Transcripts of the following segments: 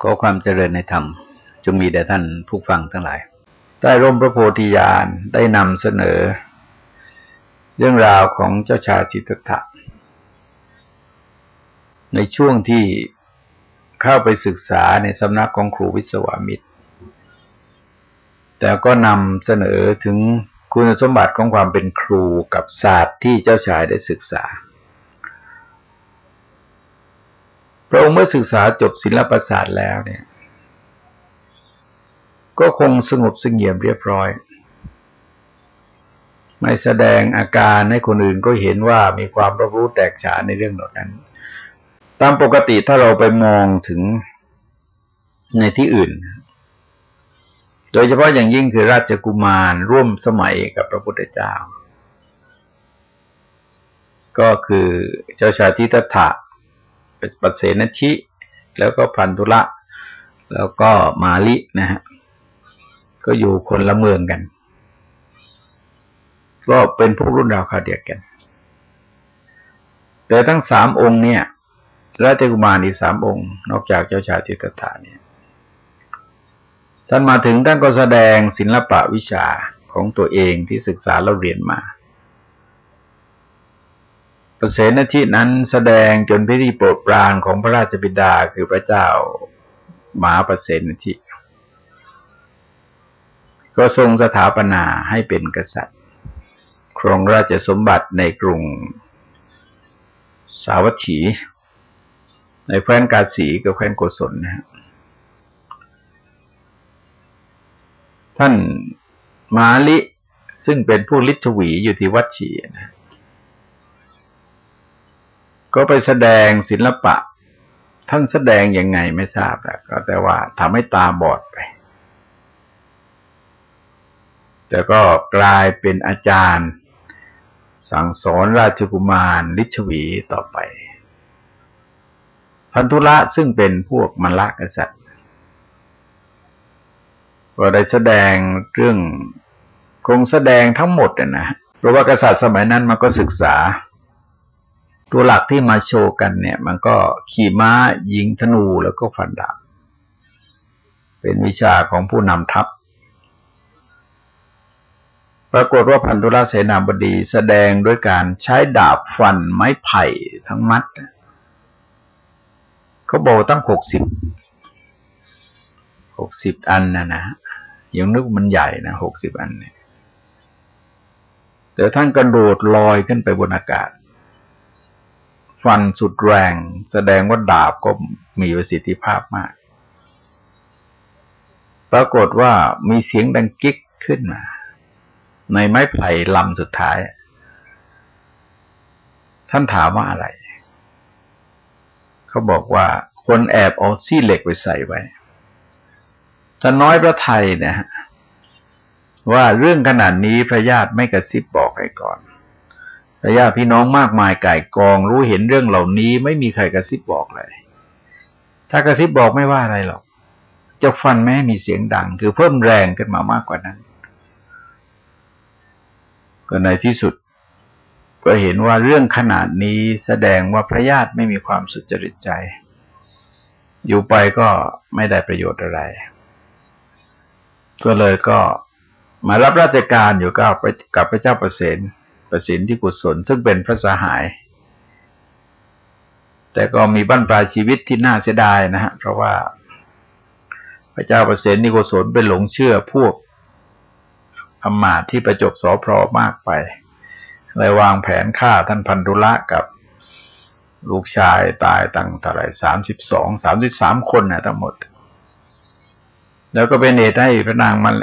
ขอความเจริญในธรรมจงมีแด่ท่านผู้ฟังทั้งหลาย ใต้ร่มพระโพธิญาณได้นำเสนอ เรื่องราวของเจ้าชายสิทธัตถะ ในช่วงที่เข้าไปศึกษาในสำนักของครูวิศวามิตร แต่ก็นำเสนอถึงคุณสมบัติของความเป็นครูกับศาสตร์ที่เจ้าชายได้ศึกษา พระองค์เมื่อศึกษาจบศิลปศาสตร์แล้วเนี่ย ก็คงสงบสงเงียมเรียบร้อย ไม่แสดงอาการให้คนอื่นก็เห็นว่ามีความรับรู้แตกฉานในเรื่องเหล่านั้น ตามปกติถ้าเราไปมองถึงในที่อื่น โดยเฉพาะอย่างยิ่งคือราชกุมารร่วมสมัยกับพระพุทธเจ้า ก็คือเจ้าชายทิฏฐะ ปัสเสนชิ แล้วก็พันธุละแล้วก็มาลินะฮะก็อยู่คนละเมืองกัน ก็เป็นพวกรุ่นราวคาเดียกัน แต่ทั้งสามองค์เนี่ยราชกุมารอีกสามองค์ นอกจากเจ้าชายจิตตาเนี่ยท่านมาถึงท่านก็แสดงศิลปะวิชาของตัวเองที่ศึกษาเราเรียนมา ประเสนทินั้นแสดงจนพิธีโปรดปรานของพระราชบิดาคือพระเจ้ามหาประเสนทิก็ทรงสถาปนาให้เป็นกษัตริย์ ครองราชสมบัติในกรุงสาวัตถี ในแคว้นกาสีกับแคว้นโกศลนะท่านมาลิซึ่งเป็นผู้ลิชวีอยู่ที่วัดชีนะ ก็ไปแสดงศิลปะ ท่านแสดงยังไงไม่ทราบแก็แต่ว่าทำให้ตาบอดไป แต่ก็กลายเป็นอาจารย์ สั่งสอนราชกุมารลิชวีต่อไป พันธุระซึ่งเป็นพวกมรกษัตริย์ก็ได้แสดงเรื่องคงแสดงทั้งหมดนะเพราะว่ากษัตริย์สมัยนั้นมันก็ศึกษา ตัวหลักที่มาโชว์กันเนี่ย มันก็ขี่ม้ายิงธนูแล้วก็ฟันดาบเป็นวิชาของผู้นำทัพ ปรากฏว่าพันธุราเสนาบดีแสดงด้วยการใช้ดาบฟันไม้ไผ่ทั้งมัด เขาบอกตั้งหกสิบหกสิบอันนะนะยังนึกมันใหญ่นะหกสิบอันเนี่ยแต่ท่านกระโดดลอยขึ้นไปบนอากาศ ฟันสุดแรง แสดงว่าดาบก็มีประสิทธิภาพมาก ปรากฏว่ามีเสียงดังกิ๊กขึ้นมา ในไม้ไผ่ลำสุดท้าย ท่านถามว่าอะไร เขาบอกว่าคนแอบเอาซี่เหล็กไปใส่ไว้จะน้อยพระไทยเนี่ยว่าเรื่องขนาดนี้พระญาติไม่กระซิบบอกให้ก่อน แต่ญาพี่น้องมากมายก่ายกองรู้เห็นเรื่องเหล่านี้ ไม่มีใครกระซิบบอกเลย ถ้ากระซิบบอกไม่ว่าอะไรหรอกจะฟันแม้มีเสียงดัง คือเพิ่มแรงขึ้นมามากกว่านั้น ก็ในที่สุด ก็เห็นว่าเรื่องขนาดนี้แสดงว่าพระญาติไม่มีความสุจริตใจ อยู่ไปก็ไม่ได้ประโยชน์อะไร ก็เลยก็มารับราชการอยู่กับพระเจ้าประเสน ประสิทธิกุศลซึ่งเป็นพระสหาย แต่ก็มีบั้นปลายชีวิตที่น่าเสียดายนะฮะเพราะว่า พระเจ้าประสิทธิกุศลเป็นหลงเชื่อพวกอมาตที่ประจบสอพรมากไปเลยวางแผนฆ่าท่านพันธุละกับลูกชายตายตั้งเท่าไรสามสิบสองสามสิบสามคนนะทั้งหมด แล้วก็เป็นเหตุให้พระนางมัน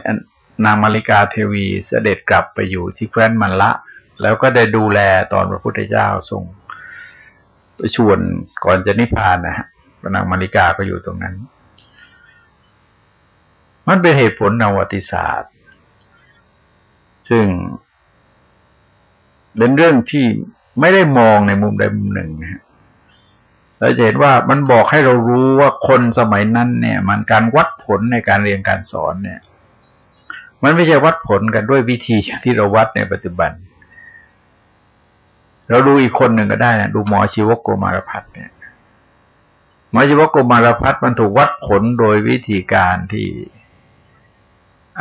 นางมาริกาเทวีเสด็จกลับไปอยู่ที่แคว้นมันละ แล้วก็ได้ดูแลตอนพระพุทธเจ้าทรงไปชวนก่อนจะนิพพานนะฮะพระนางมาริกาก็อยู่ตรงนั้น มันเป็นเหตุผลนวัติศาสตร์ ซึ่งเป็นเรื่องที่ไม่ได้มองในมุมใดมุมหนึ่งนะฮะเราจะเห็นว่ามันบอกให้เรารู้ว่าคนสมัยนั้นเนี่ย มันการวัดผลในการเรียนการสอนเนี่ย มันไม่ใช่วัดผลกันด้วยวิธีที่เราวัดในปัจจุบันเเราดูอีกคนหนึ่งก็ได้นะดูหมอชีวกโกมารพัฒเนี่ยหมายถึงว่ากุมารพัฒมันถูกวัดผลโดยวิธีการที่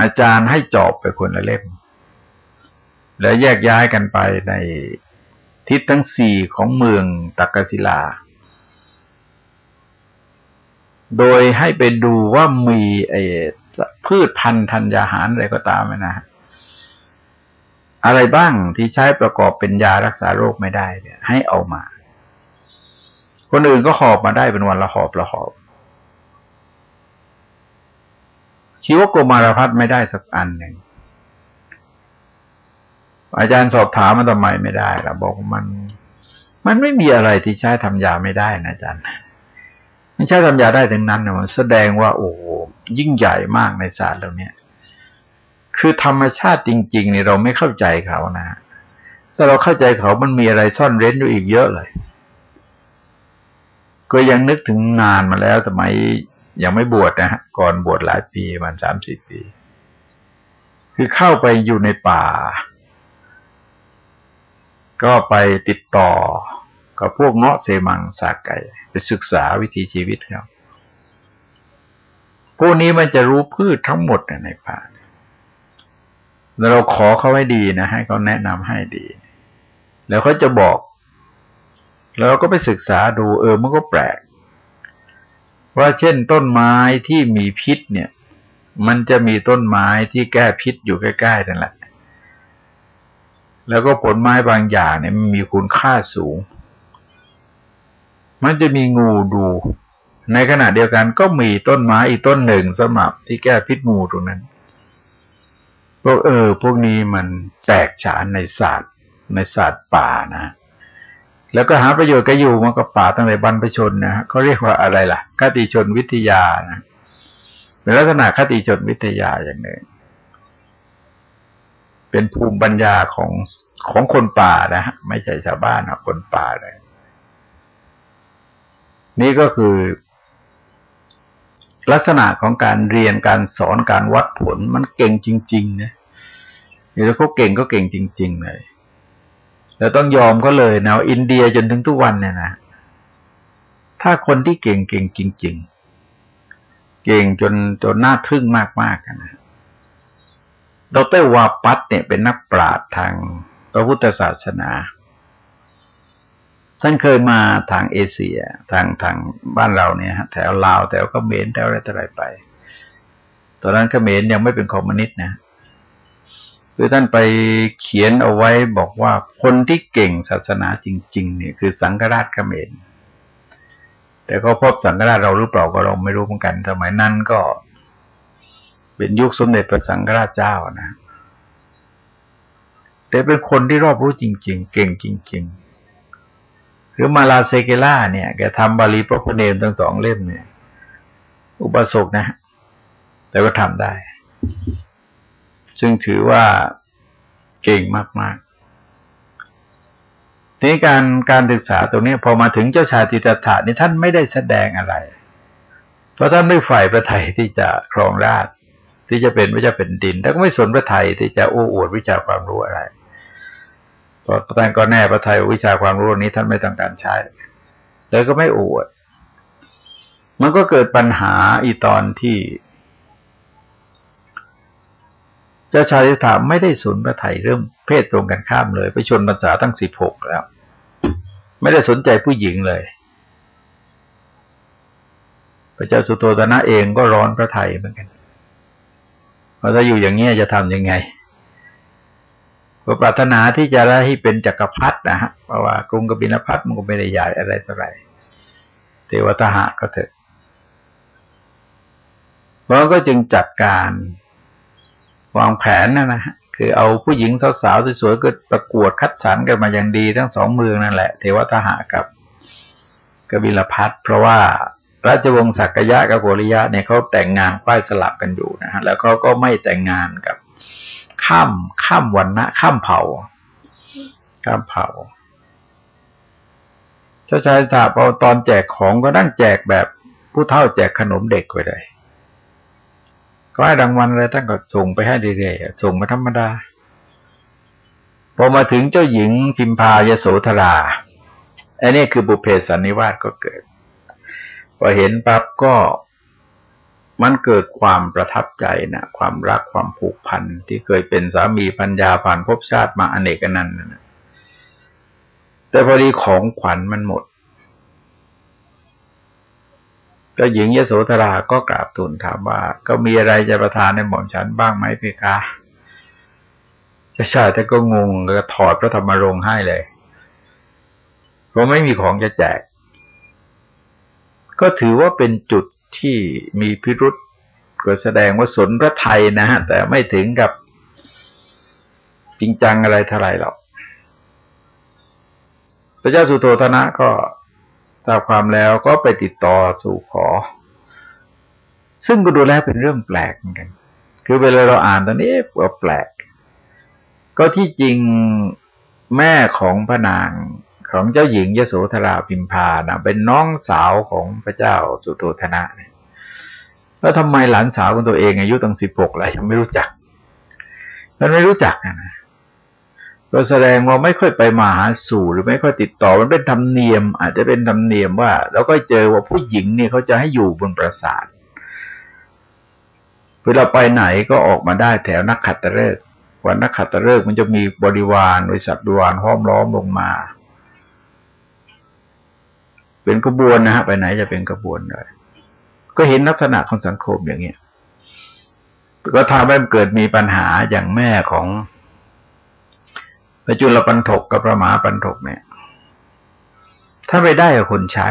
อาจารย์ให้จอบไปคนละเล่ม แล้วแยกย้ายกันไปในทิศทั้งสี่ของเมืองตักกศิลา โดยให้ไปดูว่ามีไอ้พืชพันธุ์ธัญญาหารอะไรก็ตามนะ อะไรบ้างที่ใช้ประกอบเป็นยารักษาโรคไม่ได้เนี่ย ให้เอามา คนอื่นก็หอบมาได้เป็นวันละหอบละหอบชีวโกมารพัฒไม่ได้สักอันหนึ่งอาจารย์สอบถามมันทำไมไม่ได้ล่ะบอกมัน มันไม่มีอะไรที่ใช้ทำยาไม่ได้นะอาจารย์ไม่ใช่ทำยาได้ถึงนั้นนะมันแสดงว่าโอ้ยิ่งใหญ่มากในศาสตร์เหล่านี้ คือธรรมชาติจริง ๆ เนี่ยเราไม่เข้าใจเขานะถ้าเราเข้าใจเขามันมีอะไรซ่อนเร้นอยู่อีกเยอะเลย ก็ยังนึกถึงงานมาแล้วสมัยยังไม่บวชนะฮะก่อนบวชหลายปีประมันสามสิบปี คือเข้าไปอยู่ในป่า ก็ไปติดต่อกับพวกเงาะเซมังสาไก่ไปศึกษาวิถีชีวิตครับพวกนี้มันจะรู้พืชทั้งหมดในป่า แล้วเราขอเขาให้ดีนะให้เขาแนะนำให้ดี แล้วเขาจะบอก แล้วเราก็ไปศึกษาดู เออมันก็แปลก ว่าเช่นต้นไม้ที่มีพิษเนี่ย มันจะมีต้นไม้ที่แก้พิษอยู่ใกล้ๆนั่นแหละ แล้วก็ผลไม้บางอย่างเนี่ยมันมีคุณค่าสูง มันจะมีงูดู ในขณะเดียวกันก็มีต้นไม้อีกต้นหนึ่งสำหรับที่แก้พิษงูตรงนั้น พวกเออ พวกนี้มันแตกฉานในศาสตร์ ในศาสตร์ป่านะ แล้วก็หาประโยชน์ก็อยู่มันก็ป่าตั้งแต่บรรพชนนะเขาเรียกว่าอะไรล่ะคติชนวิทยานะเป็นลักษณะคติชนวิทยาอย่างหนึ่งเป็นภูมิปัญญาของของคนป่านะฮะไม่ใช่ชาวบ้านนะคนป่าเลย นี่ก็คือ ลักษณะของการเรียนการสอนการวัดผลมันเก่งจริงๆนะเดี๋ยวเขาเก่งก็เก่งจริง ๆ เลยแล้วต้องยอมก็เลยนะอินเดียจนถึงทุกวันเนี่ยนะถ้าคนที่เก่งเก่งจริง ๆ เก่งจนจนน่าทึ่งมากๆนะดรวาปัตเนี่ยเป็นนักปราชญ์ทางพระพุทธศาสนา ท่านเคยมาทางเอเชียทางทางบ้านเราเนี่ยแถวลาวแถวเขมรแถวอะไรต่ออะไรไป ตอนนั้นเขมรยังไม่เป็นคอมมิวนิสต์นะคือท่านไปเขียนเอาไว้บอกว่าคนที่เก่งศาสนาจริง ๆ เนี่ยคือสังฆราชเขมรแต่ก็พบสังฆราชเราหรือเปล่าก็เราไม่รู้เหมือนกัน สมัยนั้นก็ เป็นยุคสมเด็จพระสังฆราชเจ้านะแต่เป็นคนที่รอบรู้จริง ๆ เก่งจริง ๆ หรือมาลาเซเกล่าเนี่ยแกทำบาลีพระพเนมทั้งสองเล่มเนี่ย อุปสกนะ แต่ก็ทำได้ ซึ่งถือว่าเก่งมากๆทีนี้การการศึกษาตรงนี้พอมาถึงเจ้าชายติตถานี่ท่านไม่ได้แสดงอะไร เพราะท่านไม่ฝ่ายประไทยที่จะครองราชที่จะเป็นพระเจ้าเป็นดิน แล้วก็ไม่สนพระไทยที่จะโอ้อวดวิชาความรู้อะไร เพราะท่านก็แน่พระไทยวิชาความรู้นี้ท่านไม่ต้องการใช้ แล้วก็ไม่อวด มันก็เกิดปัญหาอีตอนที่ เจ้าชายสถามไม่ได้สนพระไทยเรื่องเพศตรงกันข้ามเลย ไปชนภาษาตั้งสิบหกแล้ว ไม่ได้สนใจผู้หญิงเลย พระเจ้าสุโธตนะเองก็ร้อนพระไทยเหมือนกันราถ้าอยู่อย่างเงี้ยจะทํำยังไง ก็ปรารถนาที่จะได้ให้เป็นจักรพรรดินะฮะเพราะว่ากรุงกบิลพัทมันก็ไม่ได้ใหญ่อะไรเท่าไหร่เทวทหะก็เถอะมันก็จึงจัดการวางแผนนะนะคือเอาผู้หญิงสาวๆสวยๆก็ประกวดคัดสรรกันมาอย่างดีทั้งสองเมืองนั่นแหละ เทวทหะกับกบิลพัทเพราะว่าราชวงศ์สักยะกับโกริยะเนี่ยเขาแต่งงานป้ายสลับกันอยู่นะฮะแล้วเขาก็ไม่แต่งงานกับ ข้ามข้ามวันนะข้ามเผ่า ข้ามเผ่าเจ้าชายสาบเอาตอนแจกของก็นั่งแจกแบบผู้เฒ่าแจกขนมเด็กไปเลยก็ให้รางวัลอะไรท่านก็ส่งไปให้เรื่อยๆส่งมาธรรมดาพอมาถึงเจ้าหญิงพิมพายโสธราอันนี้คือบุเพสันนิวาสก็เกิด พอเห็นปั๊บก็ มันเกิดความประทับใจนะความรักความผูกพันที่เคยเป็นสามีพัญญาผ่านภพชาติมาอเนกนันต์นะแต่พอดีของขวัญมันหมดก็หญิงยโสธราก็กราบทูลถามว่า ก็มีอะไรจะประทานในหม่อมฉันบ้างไหมเพคะจะชาแต่ก็งงก็ถอดพระธรรมรงค์ให้เลยเพราะไม่มีของจะแจก ก็ถือว่าเป็นจุด ที่มีพิรุษก็แสดงว่าสนพระไทยนะฮะแต่ไม่ถึงกับจริงจังอะไรเท่าไรหรอกพระเจ้าสุโธธนะก็ทราบความแล้วก็ไปติดต่อสู่ขอ ซึ่งก็ดูแลเป็นเรื่องแปลกเหมือนกัน คือเวลาเราอ่านตอนนี้ก็แปลก ก็ที่จริงแม่ของพระนาง ของเจ้าหญิงยโสธราพิมพานะเป็นน้องสาวของพระเจ้าสุโธธนะเนี่ยแล้วทำไมหลานสาวของตัวเองอายุตั้งสิบหกอะไรยังไม่รู้จัก มันไม่รู้จักนะก็แสดงว่าไม่ค่อยไปมาหาสู่หรือไม่ค่อยติดต่อมันเป็นธรรมเนียม อาจจะเป็นธรรมเนียมว่า แล้วก็เจอว่าผู้หญิงเนี่ยเขาจะให้อยู่บนปราสาทเวลาไปไหนก็ออกมาได้แถวนักขัตฤกษ์วันนักขัตฤกษ์มันจะมีบริวารบริษัทบริวารห้อมล้อมลงมา เป็นกระบวนนะฮะไปไหนจะเป็นกระบวนเลยก็เห็นลักษณะของสังคมอย่างเงี้ยก็ทำให้เกิดมีปัญหาอย่างแม่ของพระจุลปันถกกับพระมหาปันถกเนี่ย ถ้าไปได้กับคนใช้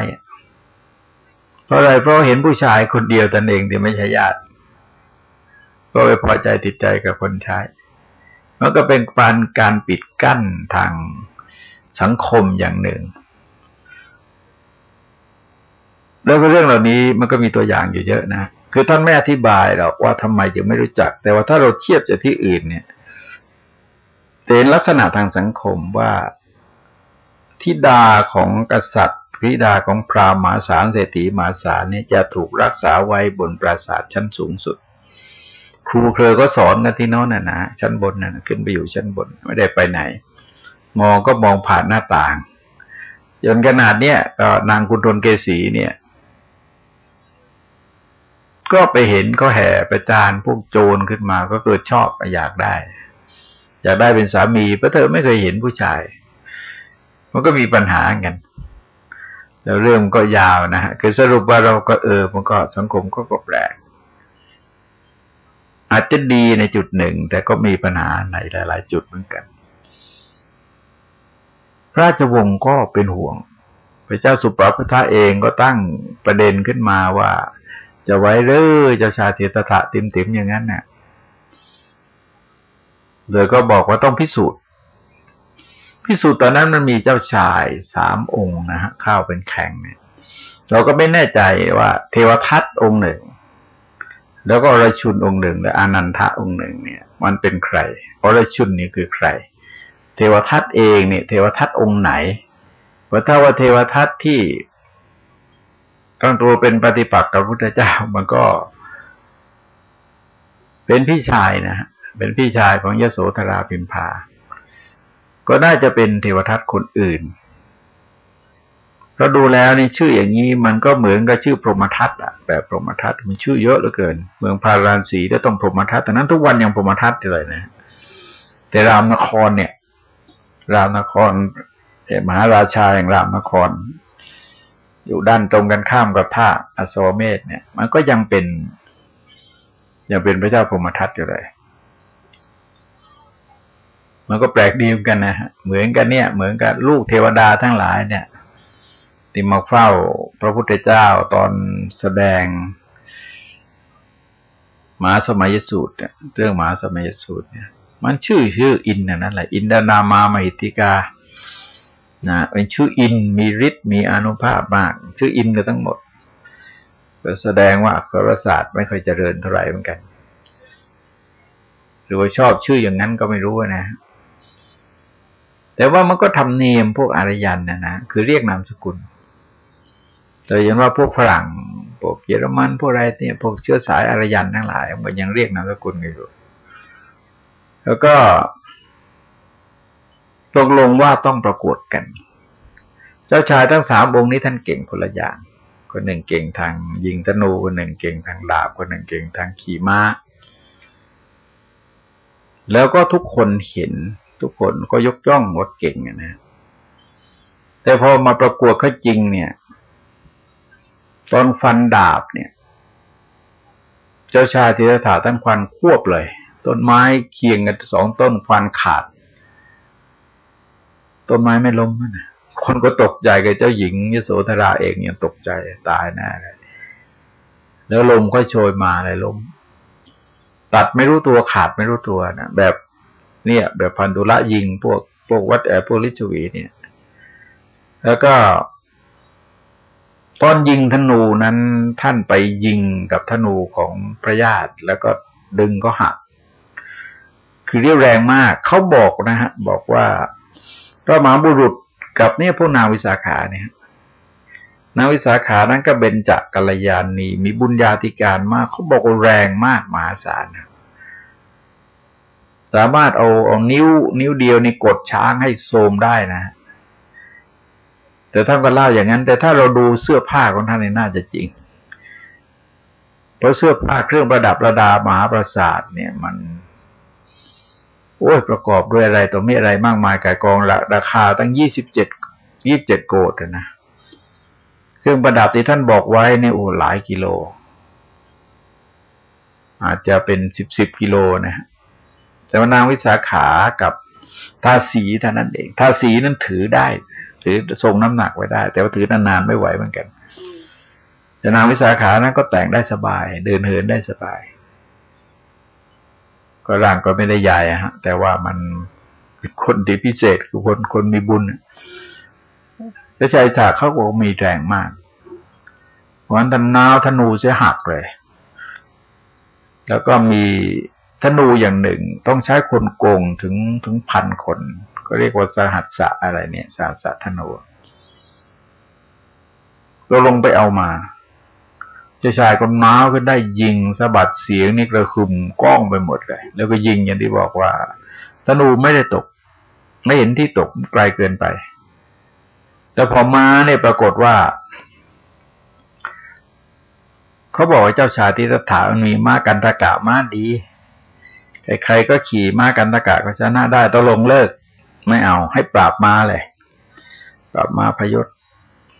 เพราะอะไรเพราะเห็นผู้ชายคนเดียวตนเองที่ไม่ใช่ญาติ ก็ไปพอใจติดใจกับคนใช้ มันก็เป็นการการปิดกั้นทางสังคมอย่างหนึ่ง แล้วก็เรื่องเหล่านี้มันก็มีตัวอย่างอยู่เยอะนะ คือท่านไม่อธิบายหรอกว่าทำไมจึงไม่รู้จัก แต่ว่าถ้าเราเทียบจากที่อื่นเนี่ยเห็นลักษณะทางสังคมว่าทิดาของกษัตริย์ธิดาของพราหมณ์มาสารเศรษฐีมาสารเนี่ยจะถูกรักษาไว้บนปราสาทชั้นสูงสุด ครูเคยก็สอนกันที่โน้นน่ะนะชั้นบนน่ะขึ้นไปอยู่ชั้นบนไม่ได้ไปไหน มองก็มองผ่านหน้าต่างจนขนาดเนี้ยนางกุณฑลเกษีเนี่ย ก็ไปเห็นก็แห่ประจานพวกโจรขึ้นมาก็เกิดชอบอยากได้ อยากได้เป็นสามีเพราะเธอไม่เคยเห็นผู้ชาย มันก็มีปัญหากัน แล้วเรื่องก็ยาวนะฮะคือสรุปว่าเราก็เออมันก็สังคมก็ก็แปลกอาจจะดีในจุดหนึ่ง แต่ก็มีปัญหาในหลาย ๆ จุดเหมือนกัน พระราชวงศ์ก็เป็นห่วง พระเจ้าสุปราพทะเองก็ตั้งประเด็นขึ้นมาว่า จะไว้เลยเจ้าชายเทตถะติมติมอย่างนั้นเนี่ยเลยก็บอกว่าต้องพิสูจน์ พิสูจน์ตอนนั้นมันมีเจ้าชายสามองค์นะฮะข้าวเป็นแข่งเนี่ย เราก็ไม่แน่ใจว่า เทวทัตองค์หนึ่ง แล้วก็อรชุนองค์หนึ่งและอนันทะองค์หนึ่งเนี่ย มันเป็นใครอรชุนนี่คือใคร เทวทัตเองเนี่ย เทวทัตองค์ไหนว่าถ้าว่าเทวทัตที่ ตั้งตัวเป็นปฏิปักษ์กับพุทธเจ้ามันก็ เป็นพี่ชายนะเป็นพี่ชายของยโสธราพิมพา ก็น่าจะเป็นเทวทัตคนอื่นเราดูแล้วนี่ชื่ออย่างนี้มันก็เหมือนกับชื่อพรหมทัตอะแบบพรหมทัตมันชื่อเยอะเหลือเกิน เมืองพาราณสีก็ต้องพรหมทัตแต่นั้นทุกวันยังพรหมทัตเลยนะ แต่รามนครเนี่ย รามนครมหาราชาอย่างรามนคร อยู่ด้านตรงกันข้ามกับท่าอโศเมศเนี่ย มันก็ยังเป็นยังเป็นพระเจ้าพรมทัตอยู่เลย มันก็แปลกดีเหมือนกันนะฮะเหมือนกันเนี่ย เหมือนกับลูกเทวดาทั้งหลายเนี่ยที่มาเฝ้าพระพุทธเจ้าตอนแสดงมหาสมัยสูตรเรื่องมหาสมัยสูตรเนี่ย มันชื่อชื่ออินนั่นแหละ อินดานามา มหิติกา นะเป็นชื่ออินมีฤทธิ์มีอนุภาพมาก ชื่ออินกันทั้งหมดก็แสดงว่าอักษรศาสตร์ไม่ค่อยเจริญเท่าไหร่เหมือนกัน หรือว่าชอบชื่ออย่างนั้นก็ไม่รู้นะ แต่ว่ามันก็ทำเนียมพวกอารยันนะนะคือเรียกนามสกุลแต่ยันว่าพวกฝรั่งพวกเยอรมันพวกอะไรเนี่ยพวกเชื้อสายอารยันทั้งหลายมันยังเรียกนามสกุลอยู่แล้วก็ ตกลงว่าต้องประกวดกัน เจ้าชายทั้งสามองค์นี้ท่านเก่งคนละอย่างคนหนึ่งเก่งทางยิงธนูคนหนึ่งเก่งทางดาบคนหนึ่งเก่งทางขี่ม้า แล้วก็ทุกคนเห็นทุกคนก็ยกย่องว่าเก่งนะ แต่พอมาประกวดเขาจริงเนี่ย ตอนฟันดาบเนี่ย เจ้าชายธีรถาท่านควันควบเลย ต้นไม้เคียงกันสองต้นควันขาด ต้นไม้ไม่ล้มนะคนก็ตกใจกับเจ้าหญิงยโสธราเองยังตกใจตายแน่เลยแล้วลมก็โชยมาเลยลมตัดไม่รู้ตัวขาดไม่รู้ตัวนะแบบเนี่ย แบบพันธุละยิงพวกพวกวัดแอร์พวกลิชวีเนี่ย แล้วก็ ตอนยิงธนูนั้นท่านไปยิงกับธนูของพระญาติแล้วก็ดึงก็หัก คือเรียวแรงมาก เขาบอกนะฮะ บอกว่า ก็มาบุรุษกับเนี่ยพวกนางวิสาขาเนี่ยนางวิสาขานั้นก็เป็นจักกัลยาณีมีบุญญาธิการมากเขาบอกว่าแรงมากมหาศาลสามารถเอาเอานิ้ว นิ้วเดียวนี่กดช้างให้โทมได้นะ แต่ท่านก็เล่าอย่างนั้น แต่ถ้าเราดูเสื้อผ้าของท่านนี่น่าจะจริง เพราะเสื้อผ้าเครื่องประดับระดามหาปราสาทเนี่ย มัน โอ้ยประกอบด้วยอะไรตัวมีอะไรมากมายกายกองราคาตั้งยี่สิบเจ็ดยี่บเจ็ดโกดนะเครื่องประดับที่ท่านบอกไว้เนี่ยโอ้หลายกิโล อาจจะเป็นสิบสิบกิโลนะแต่ว่านางวิสาขากับทาสีเท่านั้นเองทาสีนั้นถือได้ถือทรงน้ำหนักไว้ได้ แต่ว่าถือนานๆไม่ไหวเหมือนกันแต่นางวิสาขานั้นก็แต่งได้สบาย เดินเหินได้สบาย ก็ร่างก็ไม่ได้ใหญ่ฮะ แต่ว่ามันคนที่พิเศษคือคนคนมีบุญเจ้าชายฉากเขาบอกมีแรงมากวันทันนาวธนูเสียหักเลย แล้วก็มีธนูอย่างหนึ่ง ต้องใช้คนโกงถึงถึงพันคน ก็เรียกว่าสหัสสะอะไรเนี่ยสหัสสะธนูตัวลงไปเอามา จ้าชายก็น้าก็ได้ยิงสะบัดเสียงนี่กระคุมกล้องไปหมดเลย แล้วก็ยิงอย่างที่บอกว่าธนูไม่ได้ตก ไม่เห็นที่ตกไกลเกินไปแต่พอมาเนี่ยปรากฏว่าเขาบอกว่าเจ้าชายที่สถามันมีม้ากันตะกะม้าดีใครๆก็ขี่ม้ากันตะกะก็ชนะได้ต้องลงเลิก ไม่เอาให้ปราบม้าเลย ปราบม้าพยศ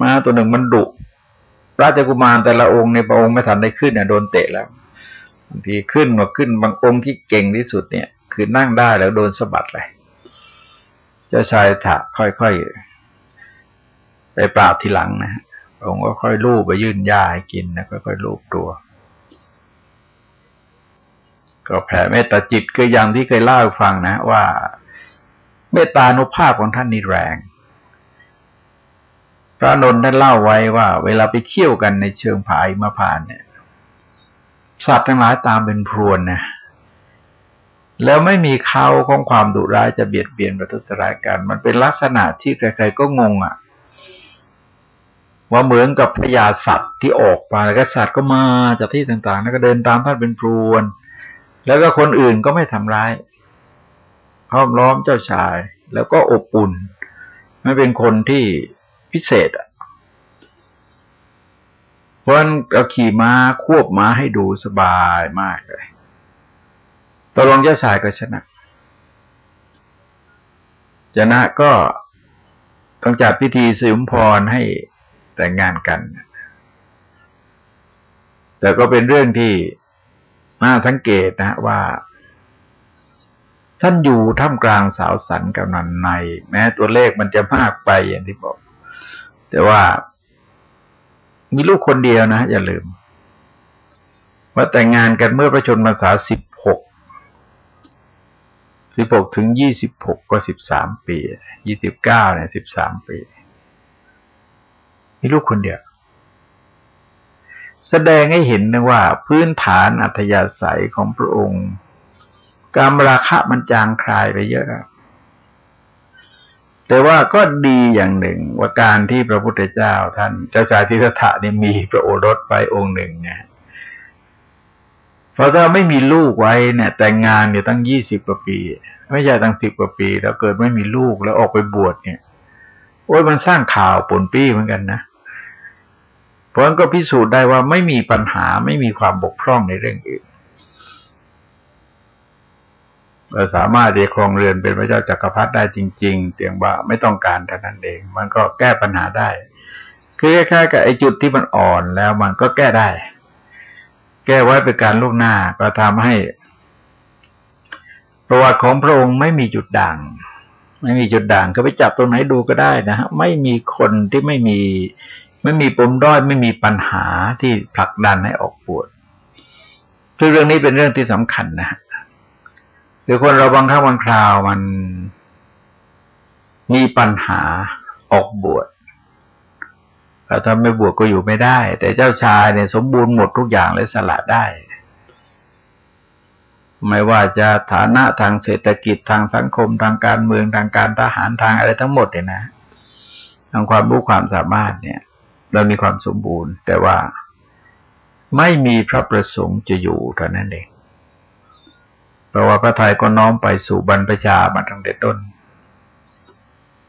ม้าตัวหนึ่งมันดุ ราชกุมารแต่ละองค์ในพระองค์ไม่ทันได้ขึ้นเนี่ยโดนเตะแล้วบางทีขึ้นมาขึ้นบางองค์ที่เก่งที่สุดเนี่ย คือนั่งได้แล้วโดนสะบัดเลย เจ้าชายถะค่อยๆไปปราบทีหลังนะองค์ก็ค่อยลูบไปยื่นยาให้กินนะค่อยๆลูบตัว ก็แผ่เมตตาจิตคือย่างที่เคยเล่าให้ฟังนะ ว่า เมตตานุภาพของท่านนี่แรง ระนนท์ได้เล่าไว้ว่า เวลาไปเที่ยวกันในเชิงผายมาผ่านเนี่ย สัตว์ทั้งหลายตามเป็นพรวนนะแล้วไม่มีเขาของความดุร้ายจะเบียดเบียนประทุษร้ายกัน มันเป็นลักษณะที่ใครๆก็งงอะ่ะ ว่าเหมือนกับพญาสัตว์ที่ออกมาแล้วก็สัตว์ก็มาจากที่ต่างๆ แล้วก็เดินตามท่านเป็นพรวน แล้วก็คนอื่นก็ไม่ทำร้ายห้อมล้อมเจ้าชาย แล้วก็อบอุ่น ไม่เป็นคนที่ พิเศษอะเพราะนั่นเราขี่ม้าควบม้าให้ดูสบายมากเลยตกลงเจ้าชายก็ชนะ ชนะก็ต้องจัดพิธีสิมพรให้แต่งงานกัน แต่ก็เป็นเรื่องที่น่าสังเกตนะว่า ท่านอยู่ท่ามกลางสาวสันกำนันใน แม้ตัวเลขมันจะมากไปอย่างที่บอก แต่ว่ามีลูกคนเดียวนะ อย่าลืม ว่าแต่งงานกันเมื่อประชนมาษาสิบหกสิบหกถึงยี่สิบหกก็สิบสามปียี่สิบเก้าเนี่ยสิบสามปี มีลูกคนเดียว แสดงให้เห็นนะว่า พื้นฐานอัธยาศัยของพระองค์การราคะมันจางคลายไปเยอะ แต่ว่าก็ดีอย่างหนึ่งว่าการที่พระพุทธเจ้าท่านเจ้าชายทิฏฐะนี่มีพระโอรสไปองค์หนึ่งเนี่ยเพราะถ้าไม่มีลูกไว้เนี่ย แต่งงานเนี่ยตั้งยี่สิบกว่าปี ไม่ใช่ตั้งสิบกว่าปี แล้วเกิดไม่มีลูกแล้วออกไปบวชเนี่ย โอ้ยมันสร้างข่าวปนปี้เหมือนกันนะเพราะนั้นก็พิสูจน์ได้ว่าไม่มีปัญหาไม่มีความบกพร่องในเรื่องอื่น เราสามารถเรียครองเรือนเป็นพระเจ้าจักรพรรดิได้จริง ๆเตียงว่าไม่ต้องการเท่นั้นเอง มันก็แก้ปัญหาได้ คือคล้ายๆกับไอ้จุดที่มันอ่อนแล้วมันก็แก้ได้ แก้ไว้เป็นการลูกหน้าก็ทำให้ ประวัติของพระองค์ไม่มีจุดด่าง ไม่มีจุดด่างก็ไปจับตรงไหนดูก็ได้นะฮะไม่มีคนที่ไม่มี ไม่มีปมด้อยไม่มีปัญหาที่ผลักดันให้ออกปวดคือเรื่องนี้เป็นเรื่องที่สำคัญนะ คือคนเราบางครั้งบางคราวมันมีปัญหาออกบวชถ้าไม่บวชก็อยู่ไม่ได้ แต่เจ้าชายเนี่ยสมบูรณ์หมดทุกอย่างเลยสละได้ ไม่ว่าจะฐานะทางเศรษฐกิจทางสังคมทางการเมืองทางการทหารทางอะไรทั้งหมดเนี่ยนะทางความรู้ความสามารถเนี่ย เรามีความสมบูรณ์ แต่ว่าไม่มีพระประสงค์จะอยู่เท่านั้นเอง เพราะว่าพระไทยก็น้อมไปสู่บรรพชามาตั้งแต่ต้น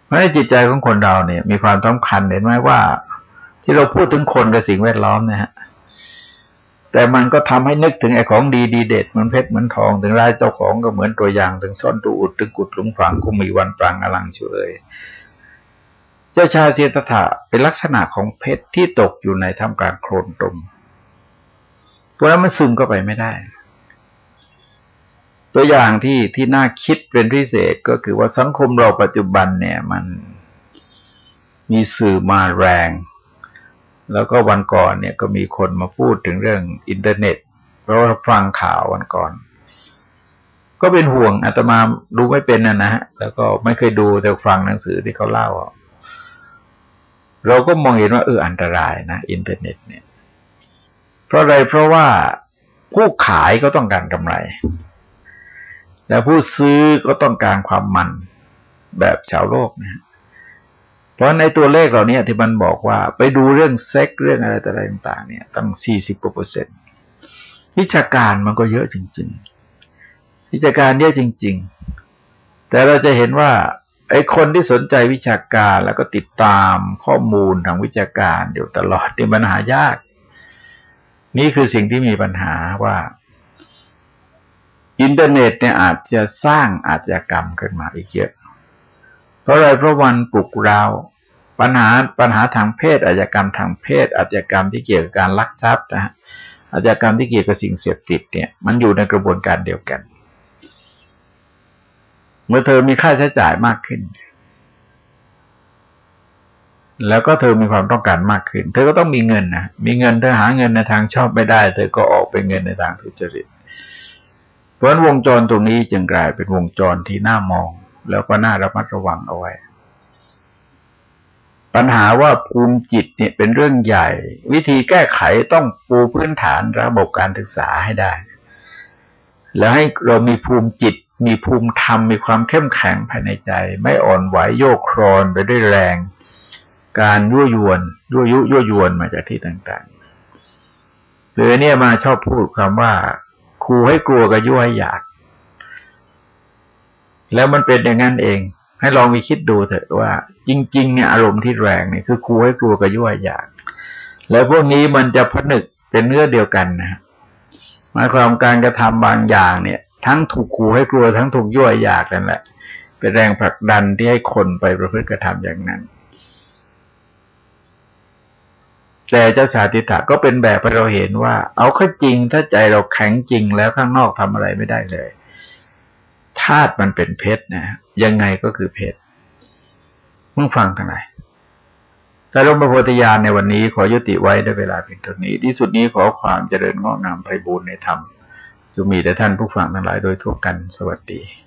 เพราะจิตใจของคนเราเนี่ย มีความสำคัญเห็นไหมว่า ที่เราพูดถึงคนกับสิ่งแวดล้อมนะฮะแต่มันก็ทำให้นึกถึงไอ้ของดีดีเด็ดเหมือนเพชรเหมือนทอง ถึงรายเจ้าของก็เหมือนตัวอย่าง ถึงซ่อนตูอุดถึงกุดหลุมฝังก็มีวันปรางอลังช่วยเจ้าชายเสียตถะเป็นลักษณะของเพชรที่ตกอยู่ในท่ามกลางโคลนตมเพราะนั้นมันซึมก็ไปไม่ได้ ตัวอย่างที่ที่น่าคิดเป็นพิเศษก็คือว่าสังคมเราปัจจุบันเนี่ยมันมีสื่อมาแรง แล้วก็วันก่อนเนี่ยก็มีคนมาพูดถึงเรื่องอินเทอร์เน็ต เพราะว่าฟังข่าววันก่อน ก็เป็นห่วงอาตมาดูไม่เป็นนะนะฮะแล้วก็ไม่เคยดูแต่ฟังหนังสือที่เขาเล่า เราก็มองเห็นว่าเอออันตรายนะอินเทอร์เน็ตเนี่ย เพราะอะไรเพราะว่าผู้ขายก็ต้องการกำไร แล้วผู้ซื้อก็ต้องการความมันแบบชาวโลกนะเพราะในตัวเลขเหล่านี้ที่มันบอกว่า ไปดูเรื่องเซ็กเรื่องอะไรต่าง ๆ เนี่ยตั้งสี่สิบกว่าเปอร์เซ็นต์วิชาการมันก็เยอะจริง ๆ วิชาการเยอะจริง ๆ แต่เราจะเห็นว่าไอ้คนที่สนใจวิชาการแล้วก็ติดตามข้อมูลทางวิชาการอยู่ตลอดนี่ปัญหายาก นี่คือสิ่งที่มีปัญหาว่า อินเทอร์เน็ตเนี่ยอาจจะสร้างอาชญากรรมขึ้นมาอีกเยอะ เพราะอะไรเพราะวันปลุกเราปัญหาปัญหาทางเพศอาชญากรรมทางเพศอาชญากรรมที่เกี่ยวกับการลักทรัพย์นะฮะอาชญากรรมที่เกี่ยวกับสิ่งเสพติดเนี่ย มันอยู่ในกระบวนการเดียวกัน เมื่อเธอมีค่าใช้จ่ายมากขึ้น แล้วก็เธอมีความต้องการมากขึ้น เธอก็ต้องมีเงินนะมีเงินเธอหาเงินในทางชอบไม่ได้ เธอก็ออกไปเงินในทางทุจริต เพราะวงจรตรงนี้จึงกลายเป็นวงจรที่น่ามอง แล้วก็น่าระมัดระวังเอาไว้ ปัญหาว่าภูมิจิตเนี่ยเป็นเรื่องใหญ่ วิธีแก้ไขต้องปูพื้นฐานระบบการศึกษาให้ได้ แล้วให้เรามีภูมิจิตมีภูมิธรรมมีความเข้มแข็งภายในใจ ไม่อ่อนไหวโยกครอนไปด้วยแรง การยั่วยวนยั่วยุยั่วยวนมาจากที่ต่างๆเลยเนี่ยมาชอบพูดคำว่า ขู่ให้กลัวกับยั่วให้อยาก แล้วมันเป็นอย่างนั้นเอง ให้ลองมีคิดดูเถอะว่า จริง ๆ เนี่ยอารมณ์ที่แรงเนี่ยคือขู่ให้กลัวกับยั่วอยาก แล้วพวกนี้มันจะผนึกเป็นเนื้อเดียวกันนะหมายความการกระทำบางอย่างเนี่ย ทั้งถูกขู่ให้กลัวทั้งถูกยั่วอยากนั่นแหละเป็นแรงผลักดันที่ให้คนไปประพฤติกระทำอย่างนั้น แต่เจ้าชาติถะก็เป็นแบบให้เราเห็นว่า เอาข้อจริงถ้าใจเราแข็งจริงแล้วข้างนอกทำอะไรไม่ได้เลยธาตุมันเป็นเพชรนะยังไงก็คือเพชรมึงฟังกันไหนแต่ลงมาโพธิญาณในวันนี้ขอยุติไว้ได้เวลาเพียงเท่านี้ ที่สุดนี้ขอความเจริญงอกงามไพบูรณ์ในธรรมจะมีแต่ท่านผู้ฟังทั้งหลายโดยทั่วกันสวัสดี